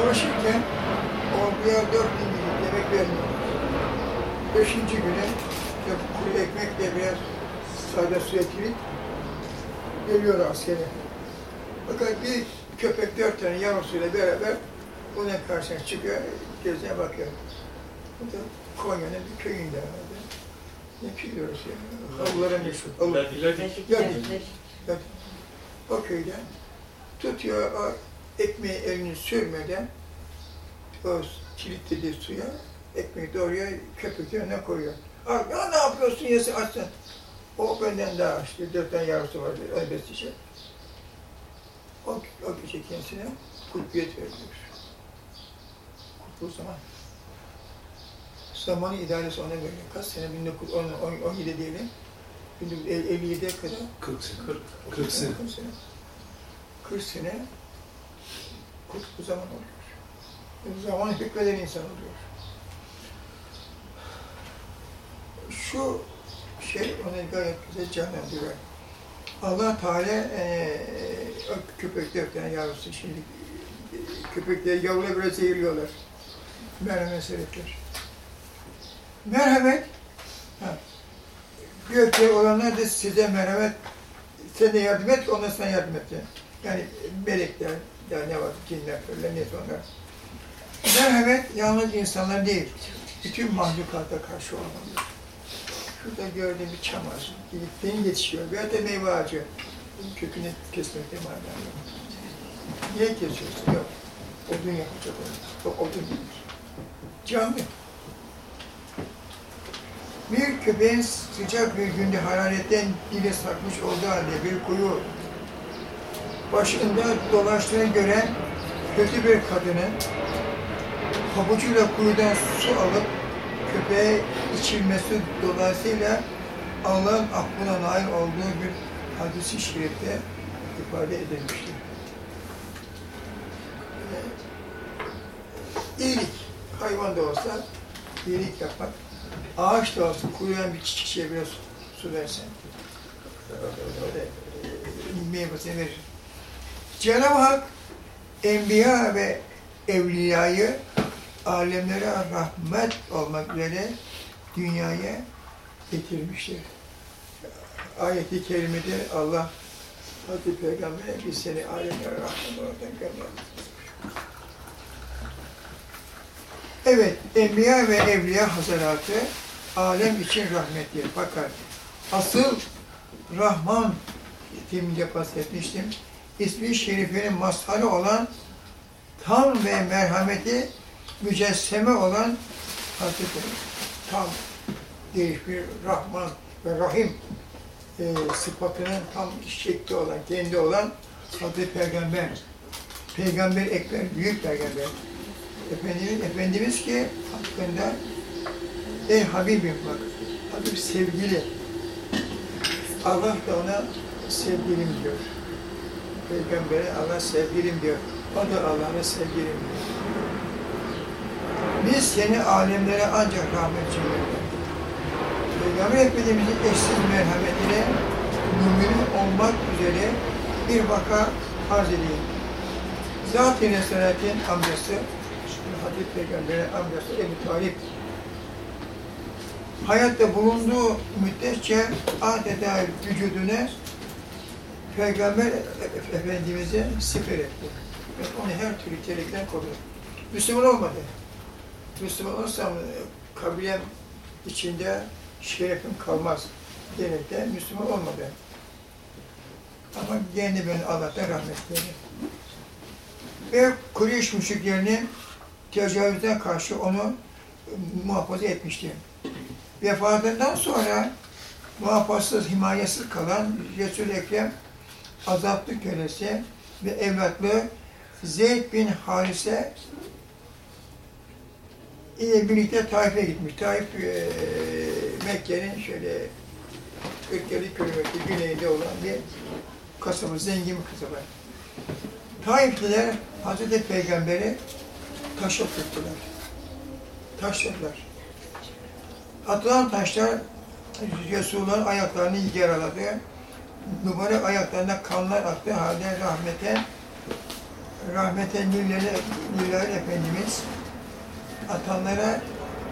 Çalışırken orduya dört bin gibi yemek vermiyorlar. Beşinci günü işte kuru ekmekle biraz sade su ekleyip geliyor askere. Fakat bir köpek dört tane yavrusuyla beraber bunun karşısına çıkıyor, gözüne bakıyor. Bu da Konya'nın bir köyünde herhalde. Ne köyü orası ya? Havlulara meşhur. Havlu. Yani, o köyden tutuyor o ekmeği elini sürmeden o kilitlediği suya ekmeği doğruyor, köpük önüne koyuyor. Ya ne yapıyorsun yesin açsın. O benden daha açtı. Dört tane yavrusu vardı, öyle besleyecek. O, o gece kendisine kutbiyet veriyor. Kutlu zaman. Zamanı idaresi ona veriyor. Kaç sene? 1917 diyelim. 1957'ye kadar 40 sene. 40. 40 sene. 40 sene. 40 sene kutlu zaman oluyor. Bu zaman hükmeden insan oluyor. Şu şey onu gayet güzel canlandırıyor. Allah Teala eee o köpek dört tane yavrusu şimdi e, köpekleri yavruları böyle zehirliyorlar. Merhamet sebepler. Merhamet ha, ki olanlar da size merhamet sen de yardım et, onlar sana yardım et. Yani, yani melekler, ya ne var, cinler, öyle neyse onlar. Merhamet yalnız insanlar değil, bütün mahlukata karşı olmalı. Şurada gördüğüm bir çam ağacı, gidip beni yetişiyor, veya da meyve ağacı. Kökünü kesmekte mana yok. Niye kesiyorsun? Yok. Odun yapacak onu. O odun değil. Canlı. Bir köpeğin sıcak bir günde hararetten dile sarkmış olduğu halde bir kuyu başında dolaştığını gören kötü bir kadının pabucuyla kuyudan su alıp köpeğe içilmesi dolayısıyla Allah'ın affına nail olduğu bir hadisi şerifte ifade edilmiştir. Ee, İyilik, hayvan da olsa iyilik yapmak, ağaç da olsa kuruyan bir çiçeğe biraz su versen, öyle meyvesini verir. Cenab-ı Hak, enbiya ve evliyayı alemlere rahmet olmak üzere dünyaya getirmiştir. Ayet-i kerimede Allah Hazreti Peygamber'e biz seni alemlere rahmet olarak gönderdik. Evet, Enbiya ve Evliya Hazaratı alem için rahmettir. Fakat asıl Rahman teminde bahsetmiştim. İsmi şerifinin mazharı olan tam ve merhameti mücesseme olan Hazreti tam değiş bir Rahman ve Rahim e, sıfatının tam şekli olan, kendi olan Hazreti Peygamber. Peygamber Ekber, büyük peygamber. Efendimiz, Efendimiz ki hakkında ey Habibim bak, Habib sevgili. Allah da ona sevgilim diyor. Peygamber'e Allah sevgilim diyor. O da Allah'a sevgilim diyor. Biz seni alemlere ancak rahmet gönderdik. Peygamber Efendimiz'in eşsiz merhametine mümin olmak üzere bir vaka arz edeyim. Zat-ı Nesaret'in amcası, Hazreti Peygamber'in amcası Ebu Talip, hayatta bulunduğu müddetçe adeta vücuduna Peygamber e- Efendimiz'e siper etti. Onu her türlü tehlikeden korudu. Müslüman olmadı. Müslüman olsam e, kabilem içinde şerefim kalmaz diyerek de Müslüman olmadı. Ama kendi ben Allah'tan rahmet diledi. Ve Kureyş müşriklerinin tecavüzden karşı onu muhafaza etmişti. Vefatından sonra muhafazasız, himayesiz kalan Resul-i Ekrem azaplı kölesi ve evlatlı Zeyd bin Harise ile birlikte Taif'e gitmiş. Taif e, Mekke'nin şöyle 40-50 kilometre güneyinde olan bir kasaba, zengin bir kasaba. Taifliler Hazreti Peygamber'i taşa tuttular. Taşladılar. Atılan taşlar Resulullah'ın ayaklarını yaraladı. Mübarek ayaklarında kanlar aktığı halde rahmete rahmete Nilal Efendimiz atanlara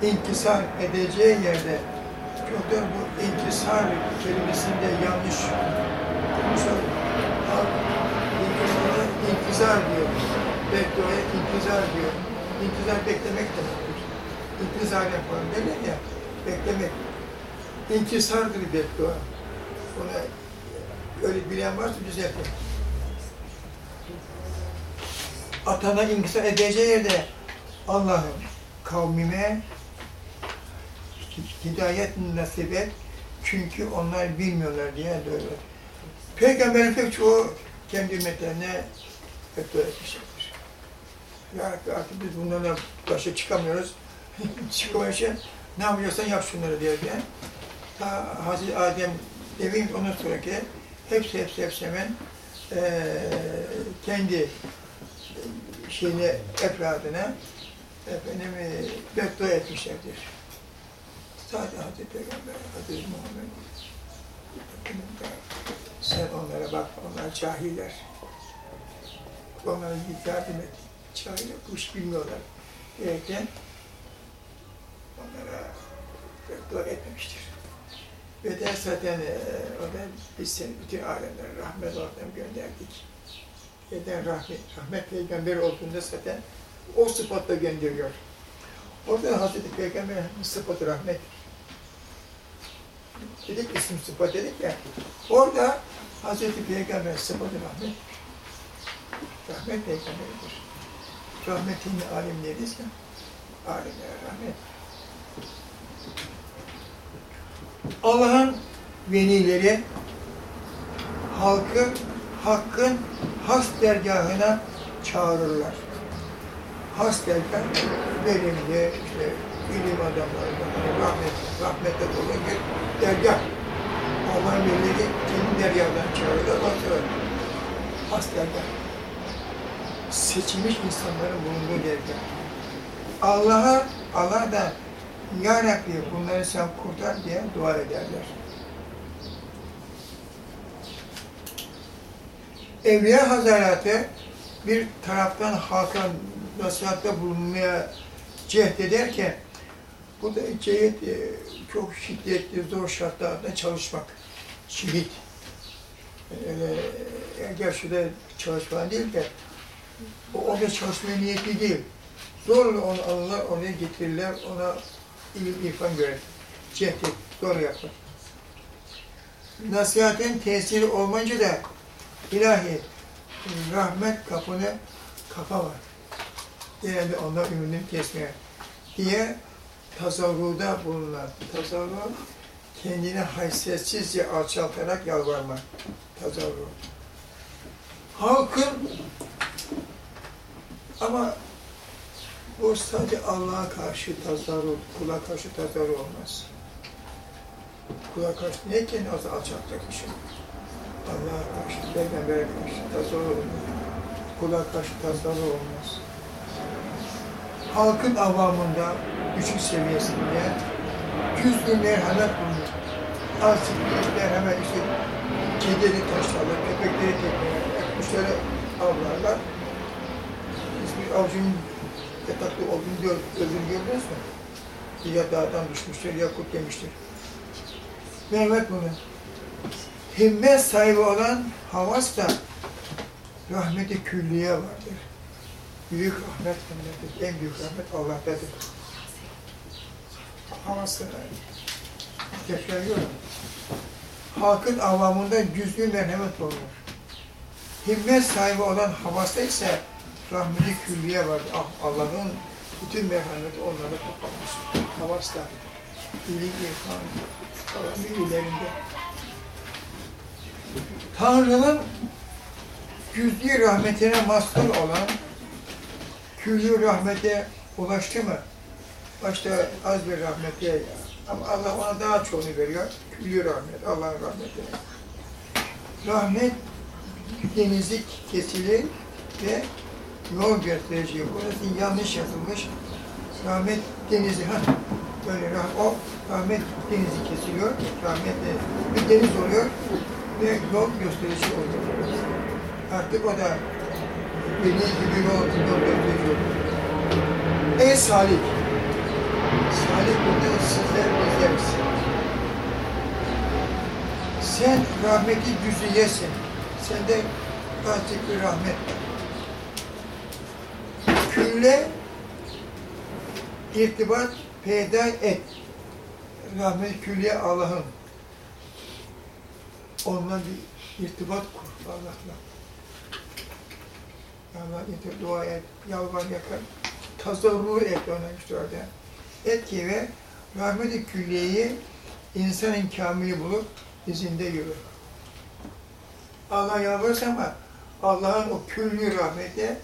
inkisar edeceği yerde çoktan bu inkisar kelimesinde yanlış konuşan halk inkisara inkizar diyor. Bedduaya inkizar diyor. İntizar beklemek demektir. İntizar yapalım derler ya, beklemek. İnkisardır beddua. Ona öyle bilen varsa düzeltin. Atana inkisar edeceği yerde Allah'ım kavmime hidayet nasip et çünkü onlar bilmiyorlar diye böyle. Peygamberin pek çoğu kendi ümmetlerine beddua etmişlerdir. Ya Rabbi artık biz bunlarla başa çıkamıyoruz. Çıkamayacak. Ne yapacaksan yap şunları diye. Ta Hazreti Adem demeyeyim ondan sonraki hepsi hepsi hepsi hemen eee kendi şeyine, efradına efendim e, beddua etmişlerdir. Sadece Hazreti Peygamber, Hazreti Muhammed sen onlara bak, onlar cahiller. Onlara yardım et. Cahiller, bu bilmiyorlar. Derken onlara beddua etmemiştir. Ve de zaten e, o da biz seni bütün alemlere rahmet olarak gönderdik. Neden rahmet, rahmet peygamberi olduğunda zaten o sıfatla gönderiyor. Orada Hazreti Peygamber'in sıfatı rahmet. Dedik isim sıfat dedik ya. Orada Hazreti Peygamber sıfatı rahmet. Rahmet peygamberidir. Rahmetin alim deriz ya. Alimlere rahmet. Allah'ın velileri halkı hakkın has dergahına çağırırlar. Has dergah verimli, işte ilim adamlarından, hani rahmet, rahmetle dolu bir dergah. Allah'ın velileri kendi dergahından çağırırlar. Bakıyorlar. Has dergah. Seçilmiş insanların bulunduğu dergah. Allah'a, Allah da Ya Rabbi bunları sen kurtar diye dua ederler. Evliya Hazaratı bir taraftan halka nasihatte bulunmaya cehd ederken bu da cehd e, çok şiddetli, zor şartlarda çalışmak. Şehit. Yani gerçi de çalışma değil de o orada çalışmaya niyetli değil. Zorla onu alırlar, oraya getirirler, ona ilim, irfan göre. Cehd zor yapar. Nasihatin tesiri olmayınca da ilahi rahmet kapını kapama. Genelde onlar ümidini kesmeye diye tasavvurda bulunan tasavvur kendini haysiyetsizce alçaltarak yalvarma. Tasavvur. Halkın ama bu sadece Allah'a karşı tasarruf, kula karşı tasarruf olmaz. Kula karşı ne kendini alçaltacak bir şey. Allah'a karşı, Peygamber'e karşı tasarruf olmaz. Kula karşı tasarruf olmaz. Halkın avamında, düşük seviyesinde cüz-i merhamet bulunur. Azıcık merhamet işte kedileri taşlarlar, köpekleri tekmelerler, kuşları avlarlar. Biz bir avcının yataklı olduğunu gör, öldüğünü gördünüz mü? Ya dağdan düşmüştür, ya kurt yemiştir. Merhamet bunu himmet sahibi olan havas da rahmeti külliye vardır. Büyük rahmet bundadır. En büyük rahmet Allah'tadır. Havas da tekrarlıyorum. Halkın avamında cüzlü merhamet olur. Himmet sahibi olan havasta ise rahmeti külliye vardır. Ah, Allah'ın bütün merhameti onlara toplanmış. Havasta. İyilik, irfan, falan bir ilerinde. Tanrı'nın cüz'i rahmetine mazhar olan küllü rahmete ulaştı mı? Başta az bir rahmete ama Allah ona daha çoğunu veriyor. Küllü rahmet, Allah'ın rahmetine. Rahmet denizi kesilir ve yol gösterici. Burası yanlış yazılmış. Rahmet denizi, ha böyle o rahmet denizi kesiliyor. Rahmetle bir deniz oluyor ve yol gösterici oluyor. Artık o da Beni gibi yol altında bekliyor. En salih. Salih burada sizler bizleriz. Sen rahmeti cüziyesin. Sende azıcık bir rahmet var. Külle irtibat peyda et. Rahmet külliye Allah'ın. Onunla bir irtibat kur Allah'la. Allah yeter, dua et, yalvar yakar. Tazarru et ona işte. Et ki ve rahmet-i külliyeyi insanın kamili bulup izinde yürür. Allah yalvarırsa ama Allah'ın o külli rahmete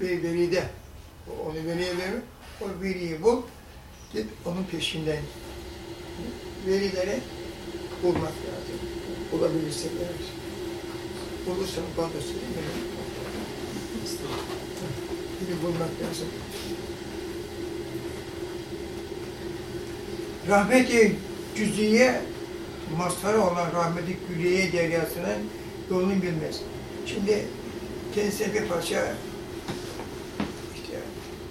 bir veride. Onu veliye verir. O veliyi bul. Git onun peşinden. Verileri bulmak lazım. Bulabilirsek eğer. Bulursan bana da söyle. Biri bulmak lazım. Rahmeti cüziye mazharı olan rahmeti külliye deryasının yolunu bilmez. Şimdi kendisine bir parça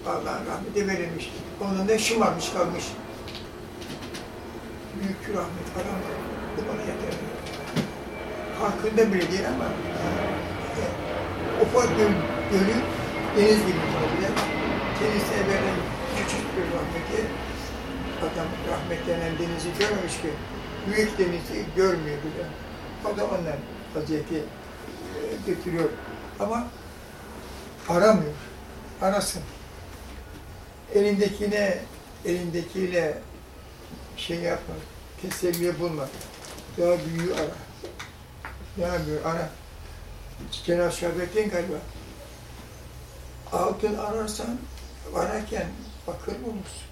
Allah'ın rahmeti verilmiş. Ondan da şımarmış kalmış. Büyük rahmet adam bu bana yeter. Farkında bile değil ama e, ufak bir gölü deniz gibi olabilir. Kendisine verilen küçük bir rahmeti adam rahmetlenen denizi görmemiş ki büyük denizi görmüyor bile. O da ondan vaziyeti e, götürüyor. Ama aramıyor. Arasın. Elindekine, elindekiyle şey yapma, teselli bulma. Daha büyüğü ara. Daha büyüğü ara. Cenab-ı Şahbettin galiba. Altın ararsan, ararken bakır bulursun.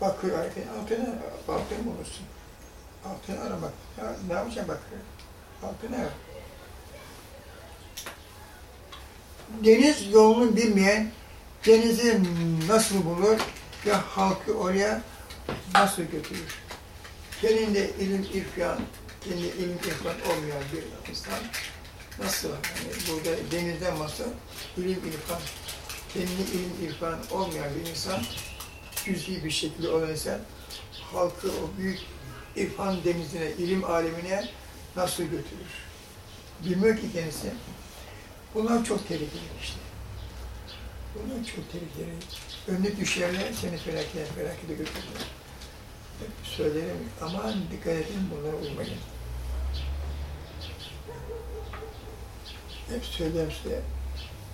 Bakır ararken altın, altın bulursun. Altın aramak. Ya, ne yapacaksın bakır? Altın ara. Deniz yolunu bilmeyen denizi nasıl bulur ve halkı oraya nasıl götürür? Kendinde ilim, irfan, kendi ilim, irfan olmayan bir insan nasıl, yani burada denizden masa ilim, irfan, kendi ilim, irfan olmayan bir insan, cüz'i bir şekilde olan insan, halkı o büyük irfan denizine, ilim alemine nasıl götürür? Bilmiyor ki kendisi. Bunlar çok tehlikeli işte. Bunlar çok tehlikeli. Önüne düşerler, seni felakete, felakete götürürler. Hep söylerim, aman dikkat edin bunlara uymayın. Hep söylerim size.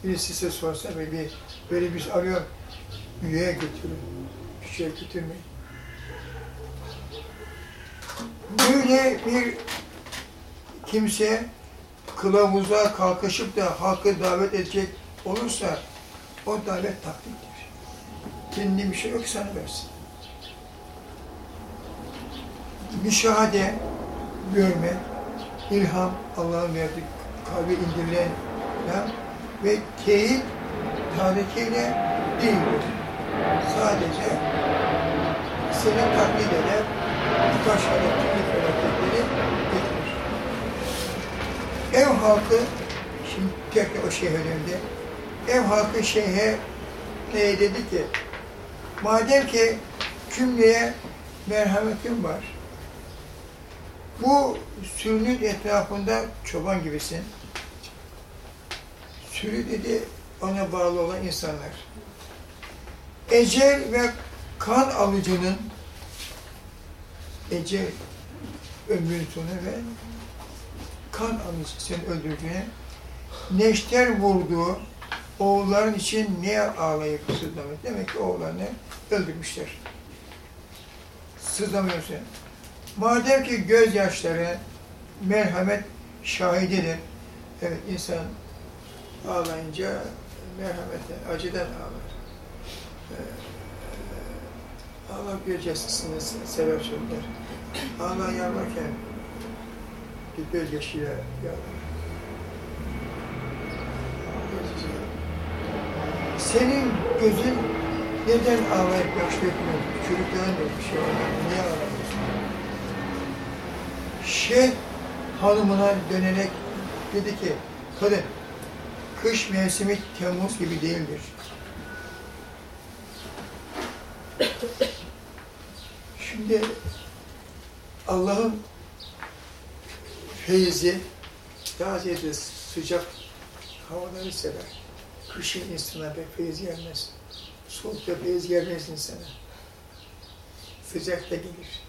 Birisi size sorsa ve bir, böyle bir arıyor, üyeye götürün, bir şey götürmeyin. Böyle bir kimse kılavuza kalkışıp da halkı davet edecek olursa o davet taktiktir. Kendi bir şey yok sana versin. Müşahede, görme, ilham, Allah'ın verdiği kalbi indirilen ve teyit tarihiyle değildir. Sadece seni taklit eder, birkaç hareketli hareketleri getirir. Ev halkı, şimdi tekrar o şeyhe döndü. Ev halkı şeyhe ne dedi ki, madem ki cümleye merhametin var, bu sürünün etrafında çoban gibisin. Sürü dedi ona bağlı olan insanlar. Ecel ve kan alıcının ecel ömrün sonu ve kan alıcı seni öldürdüğüne neşter vurduğu oğulların için niye ağlayıp sızlamak? Demek ki oğullarını öldürmüşler. Sızlamıyorsun. Madem ki gözyaşları merhamet şahididir. Evet insan ağlayınca merhametten, acıdan ağlar. Ee, Allah gözyaşısını sebep söyler. Allah yalvarken bir gözyaşıyla yalvar. Senin gözün neden ağlayıp yaş dökmüyor? Çocukların da bir şey var. Niye ağlamıyorsun? Şeyh hanımına dönerek dedi ki, kadın, kış mevsimi Temmuz gibi değildir. Şimdi Allah'ın feyzi daha ziyade sıcak havaları sever. Kışın insana pek feyiz gelmez. Soğukta feyiz gelmez insana. Sıcak da gelir.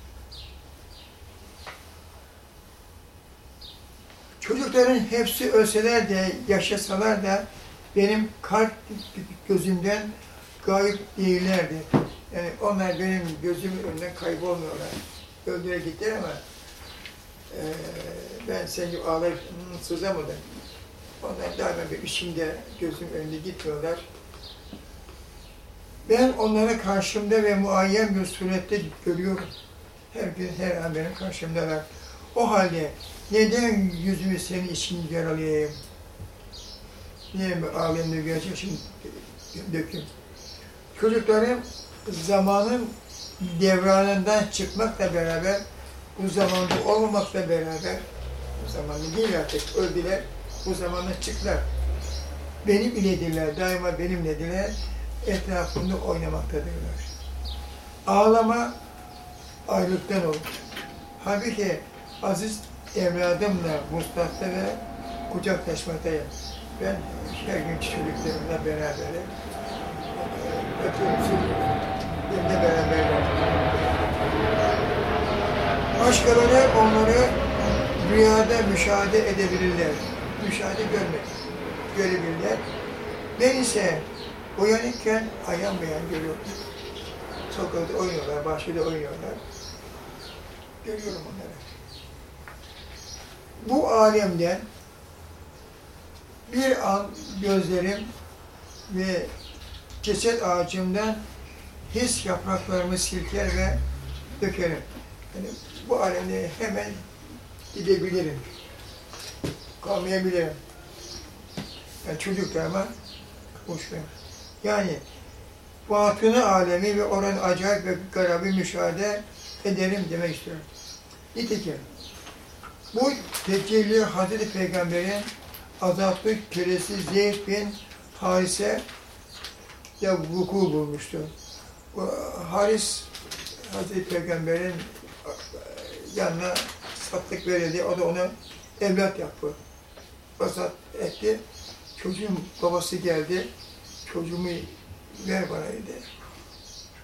Çocukların hepsi ölseler de, yaşasalar da benim kalp gözümden gayip değillerdi. Yani onlar benim gözümün önünden kaybolmuyorlar. Öldüre gittiler ama e, ben sen gibi ağlayıp "Hmm, sızamadım. Onlar daima bir içimde gözüm önünde gitmiyorlar. Ben onları karşımda ve muayyen bir surette görüyorum. Her gün, her an benim karşımdalar. O halde neden yüzümü senin için yaralayayım? Niye ağlayayım da gerçek için dökeyim? Çocuklarım zamanın devranından çıkmakla beraber, bu zamanda olmamakla beraber, bu zamanda değil artık, öldüler, bu zamanda çıktılar. Benim iledirler, daima benimlediler, etrafında oynamaktadırlar. Ağlama ayrılıktan olur. Halbuki aziz evladımla mustatta ve kucaklaşmadayım. Ben her gün çocuklarımla beraber öpüyorum. Benimle beraberler. Başkaları onları rüyada müşahede edebilirler. Müşahede görmek, görebilirler. Ben ise uyanıkken ayan beyan görüyorum. Sokakta oynuyorlar, bahçede oynuyorlar. Görüyorum onları. Bu alemden bir an gözlerim ve ceset ağacımdan his yapraklarımı silker ve dökerim. Yani bu alemde hemen gidebilirim. Kalmayabilirim. Yani çocuklarıma kavuşmayayım. Yani batını alemi ve oranın acayip ve garabı müşahede ederim demek istiyorum. Nitekim bu tecelli Hazreti Peygamber'in azaplı kölesi Zeyd bin Harise de vuku bulmuştu. Bu Haris Hazreti Peygamber'in yanına sattık verildi. O da onu evlat yaptı. Vasat etti. Çocuğun babası geldi. Çocuğumu ver bana dedi.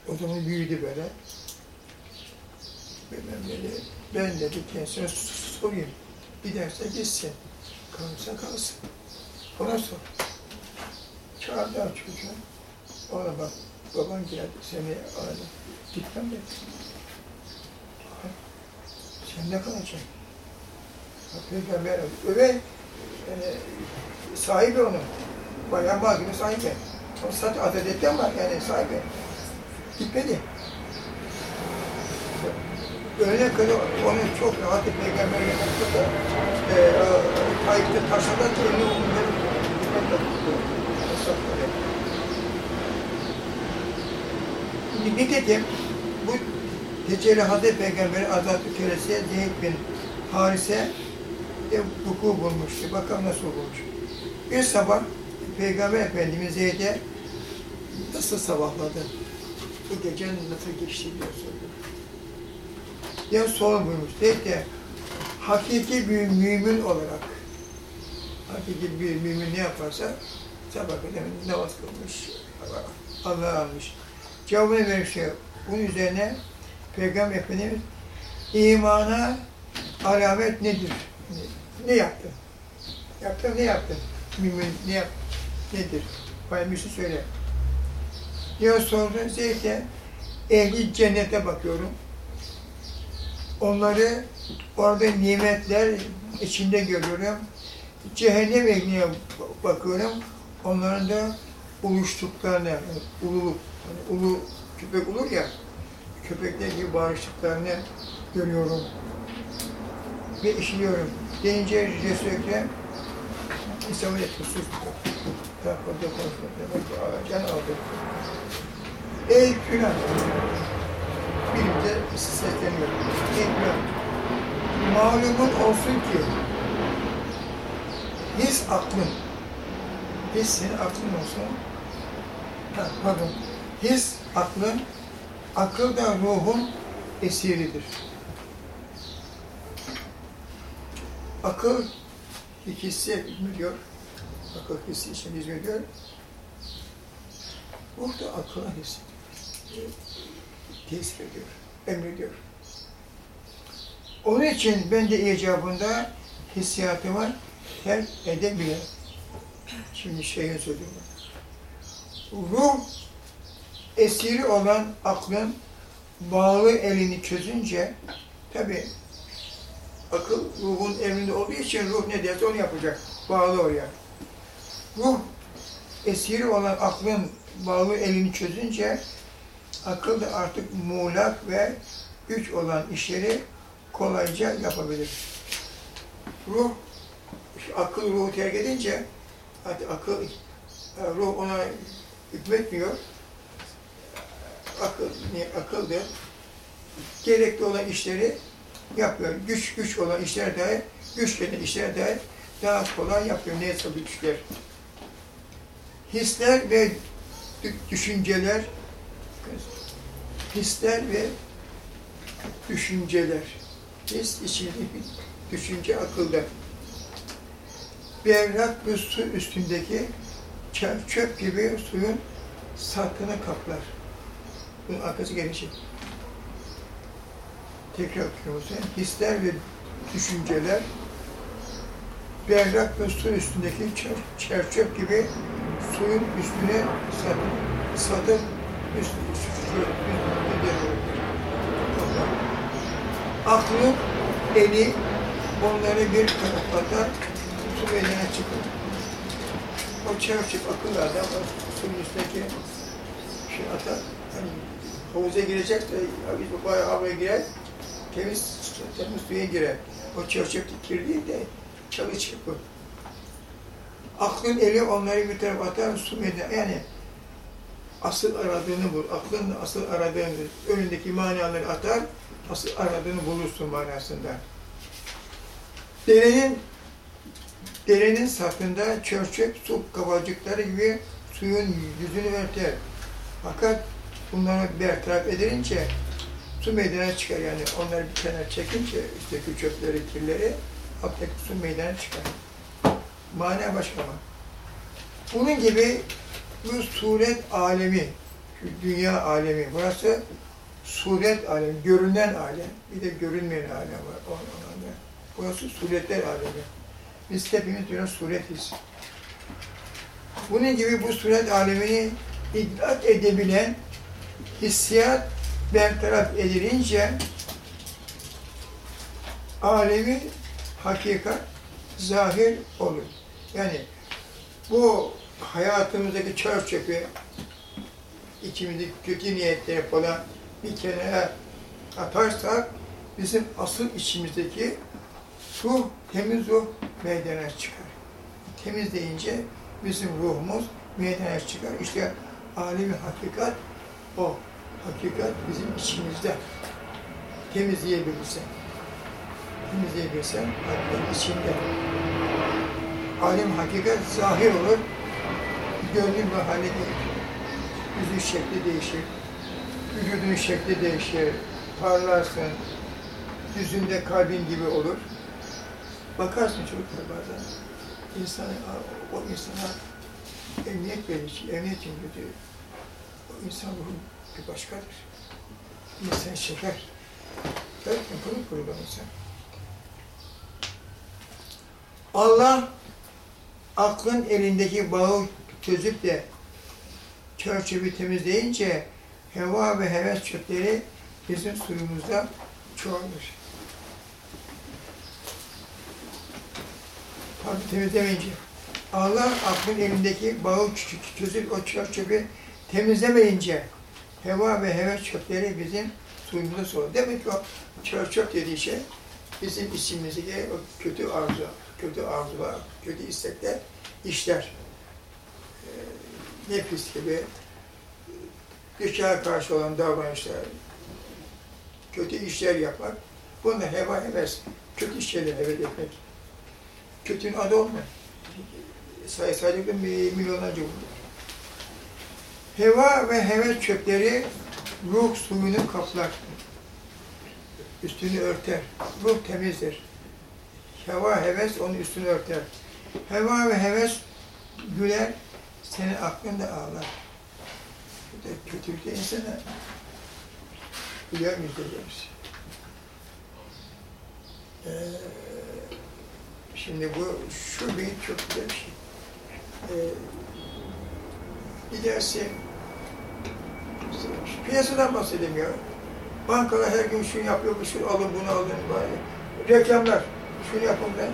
O zaman büyüdü böyle. Ben dedi, ben dedi kendisine sorayım. Giderse gitsin. Kalırsa kalsın. Ona sor. Çağırdı çocuğu. Ona bak, baban geldi, seni aradı. Gitmem dedi. Sen ne kalacaksın? Peygamber öve, yani sahibi onun. Bayağı malzeme sahibi. O sat adet etti ama yani sahibi. Gitmedi. Öyle kadar onu çok rahat peygamber yaptı da e, Tayyip'te taşladan elini onları Nitekim bu Tecelli Hazreti Peygamber'in azatı kölesi Zeyd bin Harise vuku bulmuştu. Bakalım nasıl bulmuş. Bir sabah Peygamber Efendimiz Zeyd'e nasıl sabahladı? Bu gece nasıl geçti diye sordu. diye sormuş. Zeyd de hakiki bir mümin olarak hakiki bir mümin ne yaparsa sabah kadar namaz kılmış, Allah'a almış. Cevabını vermiş şey. Bunun üzerine Peygamber Efendimiz imana alamet nedir? Ne yaptın? Yaptın ne yaptın? Mümin ne yap? Nedir? Paymışı söyle. Diyor sordu Zeyd'e ehli cennete bakıyorum. Onları orada nimetler içinde görüyorum. Cehennem ehline bakıyorum. Onların da buluştuklarını, yani ululuk, ulu köpek olur ya, köpekler gibi bağırıştıklarını görüyorum ve işliyorum. Deyince Resul Ekrem tarafında konuşmak demek ki can aldı. Ey filan! Bilimde sesleniyor. Ey filan! Malumun olsun ki his aklın His senin aklın olsun. Ha, pardon. His aklın, akıl da ruhun esiridir. Akıl hissi hükmediyor. Akıl hissi için hizmediyor. Ruh da akıla hissi tesir ediyor, emrediyor. Onun için ben de icabında hissiyatıma terk edemiyorum. Şimdi şeyin söylüyorum. Ruh esiri olan aklın bağlı elini çözünce tabi akıl ruhun emrinde olduğu için ruh ne derse onu yapacak. Bağlı oraya. Ruh esiri olan aklın bağlı elini çözünce akıl da artık muğlak ve güç olan işleri kolayca yapabilir. Ruh, akıl ruhu terk edince akıl, ruh ona hükmetmiyor. Akıl, akıldır. Gerekli olan işleri yapıyor. Güç güç olan işler dahi, güç gelen işler dahi daha kolay yapıyor. Neyse güçler. Hisler ve düşünceler hisler ve düşünceler. His içindeki düşünce akılda. Berrak bir su üstündeki çöp gibi suyun sattığını kaplar. Bunun arkası gelecek. Tekrar okuyorum sen. Hisler ve düşünceler berrak bir su üstündeki çerçöp gibi suyun üstüne satıp üst, Aklı, eli onları bir tarafa su bedene çıkıyor. O çarçıp akıllardan suyun üstündeki şey atar. Hani havuza girecek de biz bayağı havaya girer, temiz, temiz suya girer. O çarçıp kirliği de çalı çıkıyor. Aklın eli onları bir tarafa atar, su bedene, yani asıl aradığını bul. Aklın asıl aradığını, önündeki manaları atar, asıl aradığını bulursun manasında. Derenin derenin safında çörçek su kabarcıkları gibi suyun yüzünü örter. Fakat bunları bertaraf edilince su meydana çıkar yani onları bir kenara çekince üstteki çöpleri, kirleri alttaki su meydana çıkar. Mana başka mı? Bunun gibi bu suret alemi, dünya alemi, burası suret alemi, görünen alem, bir de görünmeyen alem var. O, anlamda. Burası suretler alemi. Biz hepimiz biraz suretiz. Bunun gibi bu suret alemini idrak edebilen hissiyat bertaraf edilince alemi hakikat zahir olur. Yani bu hayatımızdaki çöp çöpü, içimizdeki kötü niyetleri falan bir kenara atarsak bizim asıl içimizdeki ruh, temiz ruh meydana çıkar. Temiz deyince bizim ruhumuz meydana çıkar. İşte alemi hakikat o. Hakikat bizim içimizde. Temizleyebilirsen. Temizleyebilirsen hakikat içinde. Alim hakikat zahir olur gördüğün ve hali değil. Yüzün şekli değişir, vücudun şekli değişir, parlarsın, yüzünde kalbin gibi olur. Bakarsın çocuklar bazen, insana, o insana emniyet verici, emniyet çünkü o insan ruhu bir başkadır. İnsan şeker. Derken pırıl pırıl insan. Allah aklın elindeki bağı çözüp de çerçeveyi temizleyince heva ve heves çöpleri bizim suyumuzda çoğalır. Tabi temizlemeyince. Allah aklın elindeki bağı çözüp o çöpü temizlemeyince heva ve heves çöpleri bizim suyumuza soğur. Demek ki o çöp çöp dediği şey bizim içimizdeki o kötü arzu, kötü arzular, kötü istekler, işler nefis gibi dükkana karşı olan davranışlar, kötü işler yapmak, bunlar heva heves, kötü şeyler evet etmek. Kötünün adı olma. say saydıkta mi- milyonlarca bulur. Heva ve heves çöpleri ruh suyunu kaplar. Üstünü örter. Ruh temizdir. Heva, heves onun üstünü örter. Heva ve heves güler, senin aklın da ağlar. Bu da kötülükte insana güler müjdeler. Ee, şimdi bu, şu bir çok güzel bir şey. Ee, gidersin, piyasadan bahsedemiyor. Bankalar her gün şunu yapıyor, şunu alın, bunu alın. Bari. Reklamlar, şunu yapın ben.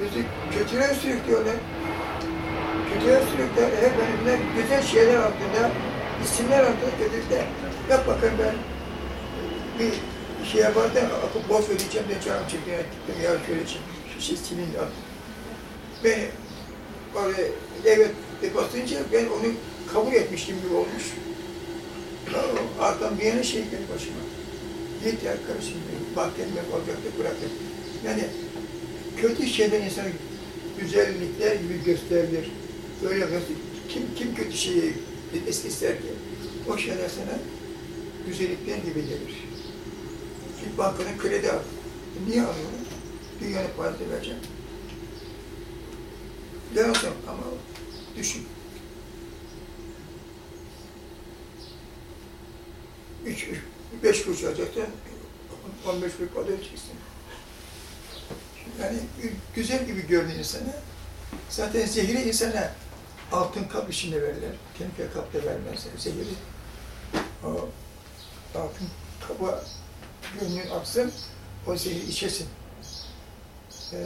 Bizi kötüye sürüklüyorlar. Kötüye sürüklüyorlar. Hep önümde güzel şeyler altında, isimler altında kötülükler. Yap bakın ben bir şey yaparken akıp boş ödeyeceğim de canım çekti. Gittim ya şöyle şey silindi attım. Beni oraya evet basınca ben onu kabul etmiştim gibi olmuş. Arkadan bir yana şey geldi başıma. Git ya kardeşim, bak kendime olacak da bırak et. Yani kötü şeyler insana güzellikler gibi gösterilir. Böyle kim kim kötü şeyi ister ki? O şeyler sana güzellikler gibi gelir. Git bankadan kredi al. Niye alıyorum? Dünyanın parası vereceğim. Lazım ama düşün. Üç, beş kuruş alacaksın, on beş kuruş para ödeyeceksin. Yani güzel gibi görünüyor insana. Zaten zehri insana altın kap içinde verirler. Teneke kapta vermezler. Zehri o altın kaba gönlün aksın, o zehri içesin. Ee,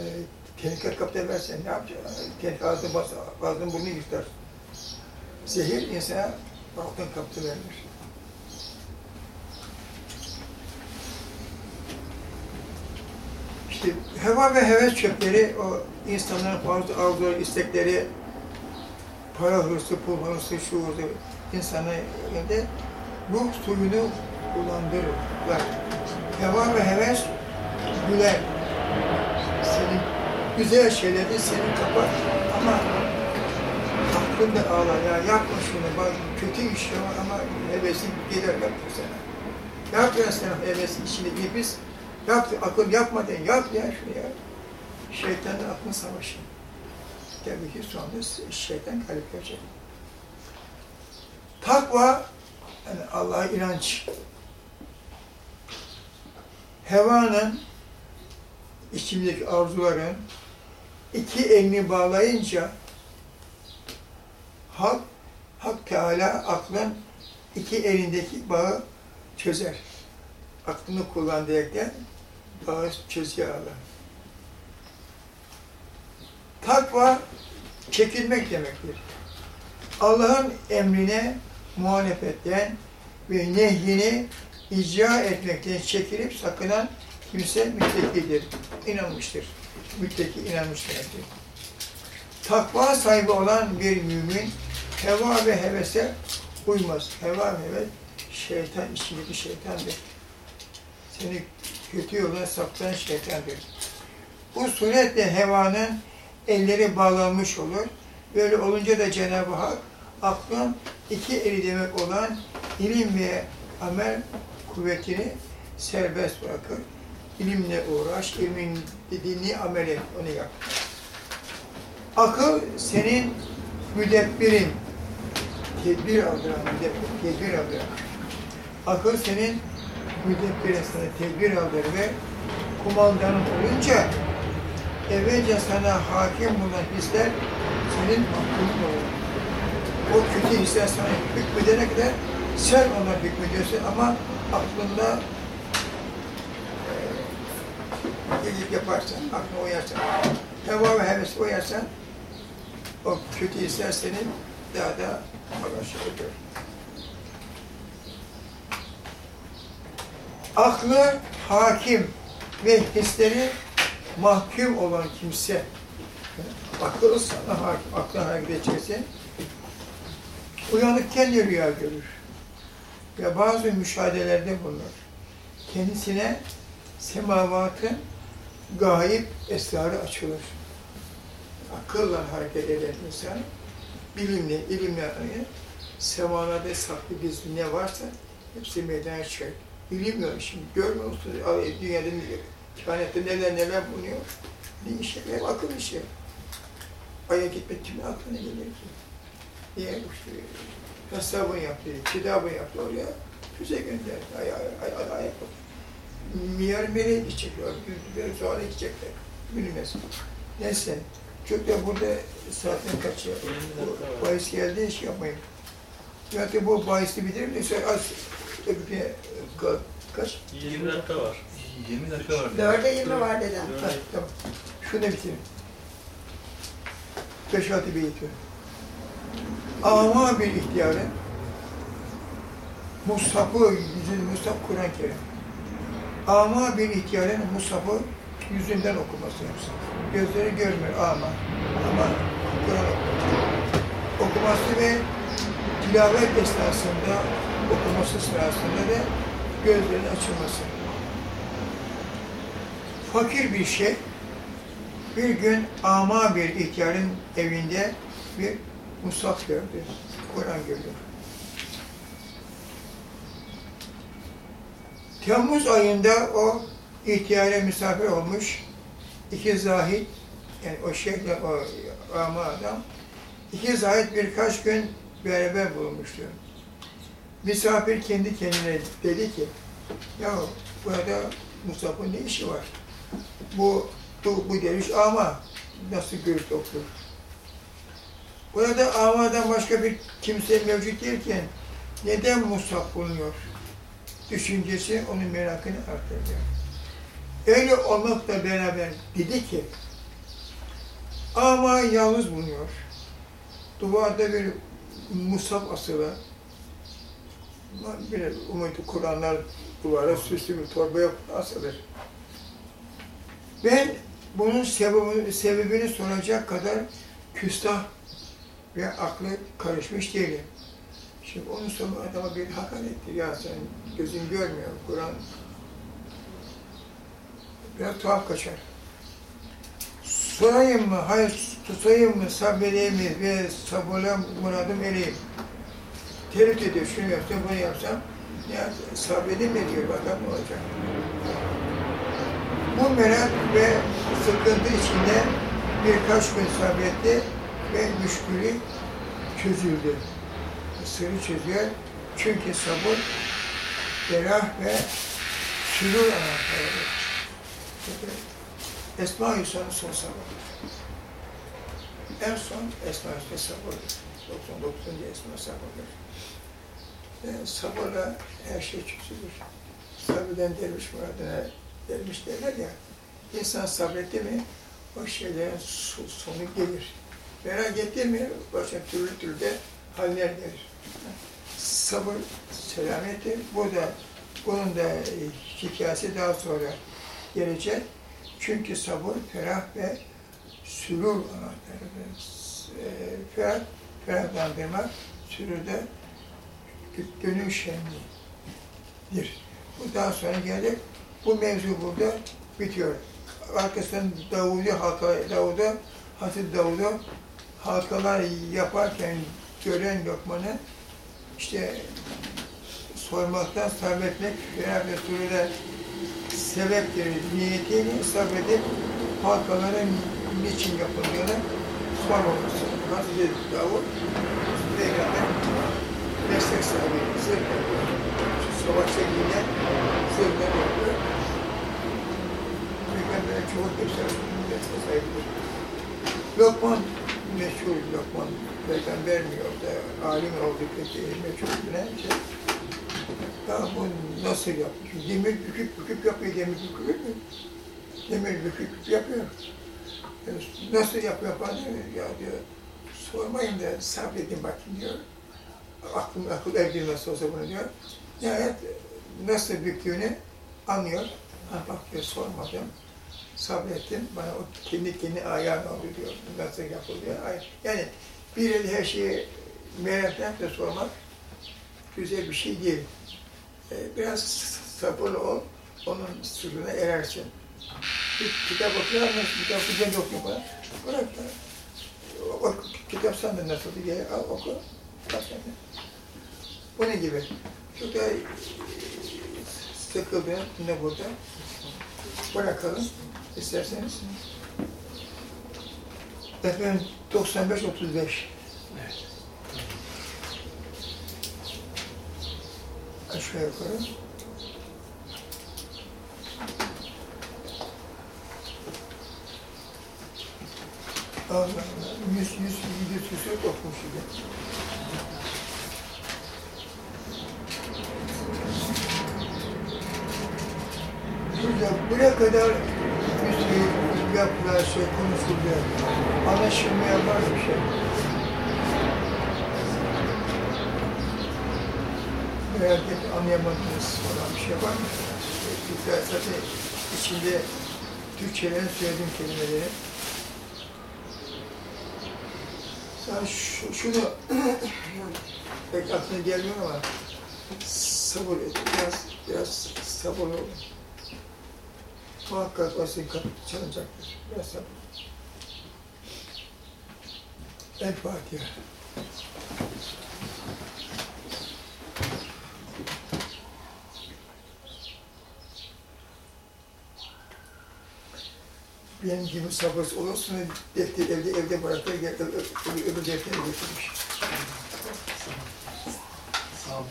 teneke kapta versen ne yapacaksın? Teneke ağzını bas, ağzını burnunu yırtar. Zehir insana altın kapta verilir. İşte heva ve heves çöpleri, o insanların fazla arzuları, istekleri, para hırsı, pul hırsı, şu hırsı, insanın elinde ruh suyunu bulandırırlar. Heva ve heves güler. Senin güzel şeyleri senin kapar ama aklın da ağlar. Ya yapma şunu, bak kötü iş ama hevesin gider yaptı sana. Yapma sen hevesin içinde bir biz Yap, akıl yapma den, yap ya şunu ya. Şeytanın aklın savaşı. Tabii ki sonunda şeytan galip gelecek. Takva, yani Allah'a inanç. Hevanın, içimdeki arzuların iki elini bağlayınca Hak, Hak Teala aklın iki elindeki bağı çözer. Aklını kullan diyerekten çözüyor Allah. Takva çekilmek demektir. Allah'ın emrine muhalefetten ve nehyini icra etmekten çekilip sakınan kimse müttekidir, inanmıştır. Mütteki inanmış demektir. Takva sahibi olan bir mümin heva ve hevese uymaz. Heva ve heves şeytan, içindeki şeytandır. Seni kötü yola saptıran şeytandır. Bu suretle hevanın elleri bağlanmış olur. Böyle olunca da Cenab-ı Hak aklın iki eli demek olan ilim ve amel kuvvetini serbest bırakır. İlimle uğraş, ilmin dediğini amel et, onu yap. Akıl senin müdebbirin, tedbir aldıran, müdebbir, tedbir aldıran. Akıl senin müdebbirin sana tedbir aldır ve kumandanın olunca evvelce sana hakim bulunan hisler senin aklın olur. O kötü hisler sana hükmedene kadar sen ona hükmediyorsun ama aklında e, yaparsan, aklına uyarsan, heva ve hevesi uyarsan o kötü hisler senin daha da alaşıyor. Aklı hakim ve hisleri mahkum olan kimse, akıl sana hakim, aklına hareket edeceksin, uyanıkken de rüya görür. Ve bazı müşahedelerde bulunur. Kendisine semavatın gayip esrarı açılır. akılla hareket eden insan, bilimle, ilimle yani, semalarda saklı gizli ne varsa hepsi meydana çıkar. Bilmiyor şimdi, görmüyor musunuz? Dünyada kainatta neler neler bulunuyor. Ne işe, hep akıl işi. Ay'a gitmek kimin aklına gelir ki? Niye? İşte, hesabını yaptı, kitabını yaptı oraya, füze gönderdi, ay, ay, ay, ay, ay, Miyar nereye gidecekler, bir sonra gidecekler, bilmez. Neyse, çok da burada saatten kaç ya, bu bahis geldi, iş yapmayın. Zaten bu bahisi bitirir mi? Az, bir ka- kaç? 20 dakika var. 20 dakika var. Dörde yirmi var dedem. Ha, tamam. Şunu bitirin. Beş altı bir yetiyor. Ama bir ihtiyarın Mushaf'ı, yüzün Mushaf Kur'an-ı Kerim. Ama bir ihtiyarın Mushaf'ı yüzünden okuması yapsın. Gözleri görmüyor ama. Ama Kur'an okuması. Okuması ve tilavet esnasında okuması sırasında da gözlerin açılması. Fakir bir şey, bir gün ama bir ihtiyarın evinde bir musaf gördü, Kur'an gördü. Temmuz ayında o ihtiyara misafir olmuş, iki zahit, yani o şeyhle o ama adam, iki zahit birkaç gün beraber bulunmuştu. Misafir kendi kendine dedi ki, ya burada Mustafa'nın ne işi var? Bu, bu, bu demiş ama nasıl görüp okur? Burada amadan başka bir kimse mevcut değilken neden Musaf bulunuyor? Düşüncesi onun merakını arttırıyor. Öyle olmakla beraber dedi ki ama yalnız bulunuyor. Duvarda bir Musaf asılı. Bir umudu Kur'anlar duvara süslü bir torbaya asılır. Ben bunun sebebini, sebebini soracak kadar küstah ve aklı karışmış değilim. Şimdi onun sonu adama bir hakarettir. Ya sen gözün görmüyor, Kur'an biraz tuhaf kaçar. Sorayım mı, hayır tutayım mı, sabredeyim mi ve sabırla muradım ereyim. Tereddüt ediyor, şunu yapsam, bunu yapsam, ya sabredeyim mi diyor, bakalım ne olacak. Bu merak ve sıkıntı içinde birkaç gün sabretti ve müşkülü çözüldü. Sırrı çözüyor. Çünkü sabır, ferah ve sürur anahtarıdır. Esma-i Hüsna'nın son sabırdır. En son Esma-i Hüsna sabırdır. 99. Esma sabırdır. Ve sabırla her şey çözülür. Sabreden derviş muradına dermiş derler ya, insan sabretti mi o şeylerin sonu gelir. Merak etti mi başka türlü türlü de haller gelir. Sabır selamettir. Bu da bunun da hikayesi daha sonra gelecek. Çünkü sabır ferah ve sürur anahtarıdır. E, ferah, ferahlandırmak, sürürde gönül şenliğidir. Bu daha sonra gelir. Bu mevzu burada bitiyor. Arkasından Davud'u halka, Davud'a, Hazreti Davud'u halkalar yaparken gören Lokman'ı işte sormaktan sabretmek beraber surede sebeptir niyetiyle sabredip halkaların niçin yapıldığını sormaması. Hazreti Davud Peygamber meslek sahibi, zırh yapıyor. Savaşta yine zırhlar yapıyor. Peygamber'e çoğu göster, meslek sahibidir. Lokman meşhur Lokman peygamber mi yoksa alim oldu peki meşhur ne şey. Ya bu nasıl yapıyor? Demir büküp büküp yapıyor, demir bükülür mü? Demir büküp yapıyor. Nasıl yapıyor falan diyor. Ya diyor, sormayın da sabredin bakayım diyor. Aklım akıl erdirmez olsa bunu diyor. Nihayet nasıl büktüğünü anlıyor. Ha bak diyor sormadım sabrettim, bana o kendi kendi ayağın oldu diyor, nasıl yapılıyor. Yani bir el her şeyi merakla da sormak güzel bir şey değil. Ee, biraz sabırlı ol, onun sırrına erersin. Kitap okuyor ama kitap güzel okuyor bana. Bırak da o, o kitap sandın nasıldı gel al oku. Sen de. Bu ne gibi? Çok da e, sıkıldı yine burada. Bırakalım isterseniz. Efendim 95-35. Evet. Aşağı yukarı. Allah. Yüz, yüz, küsur okumuş gibi. Burada buraya kadar müziği yapılan şey konuşuldu. Anlaşılmaya var bir şey. Merak etme anlayamadığınız olan bir şey var mı? Zaten içinde Türkçelerin söylediğim kelimeleri. Şu, şunu pek aklına gelmiyor ama sabır et. Biraz, biraz sabırlı olun. Muhakkak o sizin kapı çalacaktır. Biraz sabır. El Fatiha. Benim gibi sabırsız olursun defteri evde evde bırakır gel, ö, ö, öbür defteri getirmiş. Sağ olun.